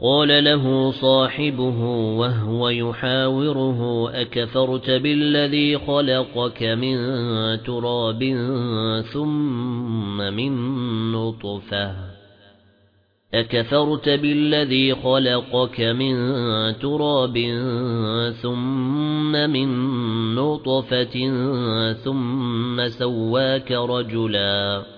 قَالَ لَهُ صَاحِبُهُ وَهُوَ يُحَاوِرُهُ أَكَفَرْتَ بِالَّذِي خَلَقَكَ مِن تُرَابٍ ثُمَّ مِن نُّطْفَةٍ؟ أَكَفَرْتَ بِالَّذِي خَلَقَكَ مِن تُرَابٍ ثُمَّ مِن نُّطْفَةٍ ثُمَّ سَوَّاكَ رَجُلًا؟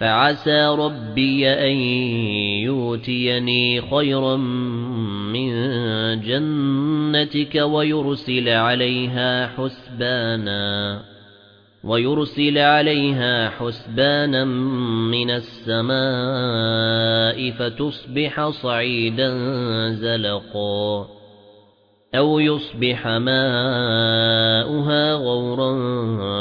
فعسى ربي أن يؤتيني خيرا من جنتك ويرسل عليها حسبانا ويرسل عليها حسبانا من السماء فتصبح صعيدا زلقا أَوْ يُصْبِحَ مَاؤُهَا غَوْرًا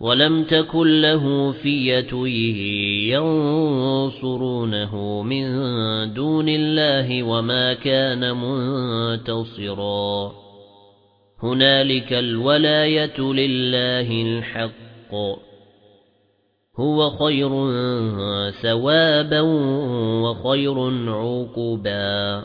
وَلَمْ تَكُنْ لَهُ فِيَةٌ يَنصُرُونَهُ مِنْ دُونِ اللَّهِ وَمَا كَانَ مُنتَصِرًا. هُنَالِكَ الْوَلَايَةُ لِلَّهِ الْحَقِّ. هُوَ خَيْرٌ ثَوَابًا وَخَيْرٌ عُقْبًا.